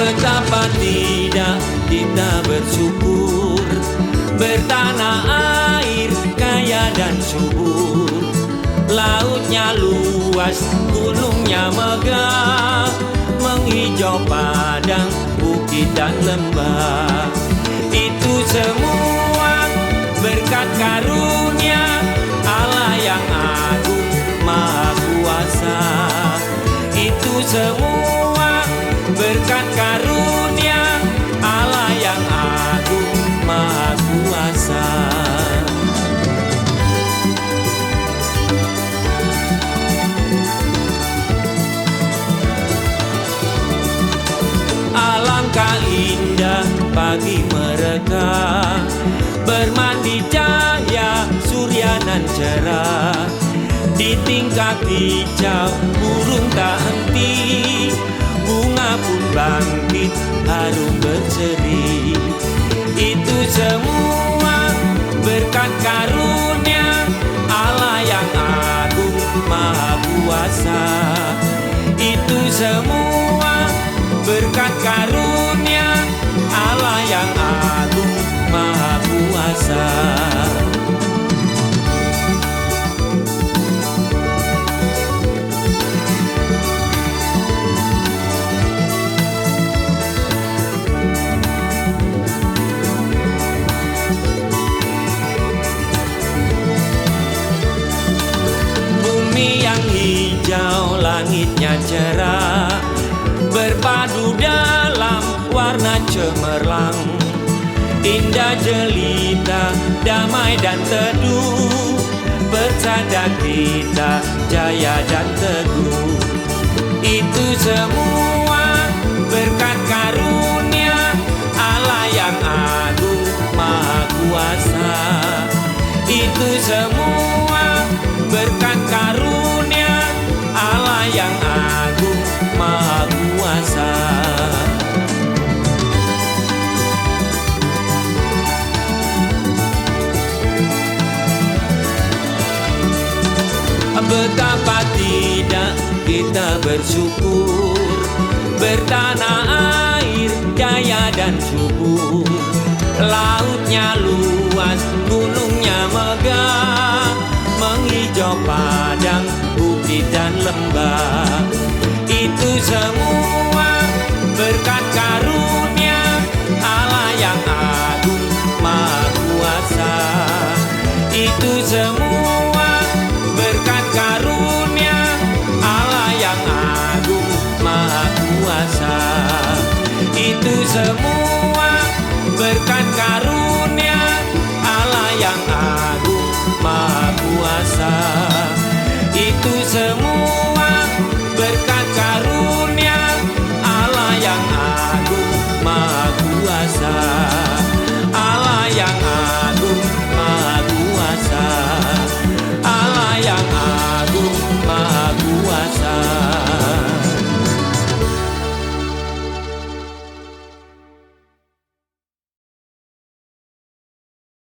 Betapa tidak kita bersyukur. Bertanah air kaya dan subur. Lautnya luas, gunungnya megah. Menghijau padang, bukit dan lembah Alangkah indah pagi mereka. Bermandi cahaya surya nan cerah Di tingkat hijau burung tak henti. Bunga pun bangkit harum berseri. Itu semua berkat karunia Allah yang agung maha kuasa. Itu semua berkat karunia langitnya cerah Berpadu dalam warna cemerlang. Indah jelita, damai dan teduh Bersandar kita jaya dan teguh. Itu semua berkat karunia Allah yang agung maha kuasa. Itu semua Betapa tidak kita bersyukur. Bertanah air jaya dan subur. Lautnya luas, gunungnya megah. Menghijau padang, bukit dan lembah. Itu semua berkat karunia Allah yang agung maha kuasa. Itu semua kuasa. Itu semua berkat karunia Allah yang agung maha kuasa. Itu semua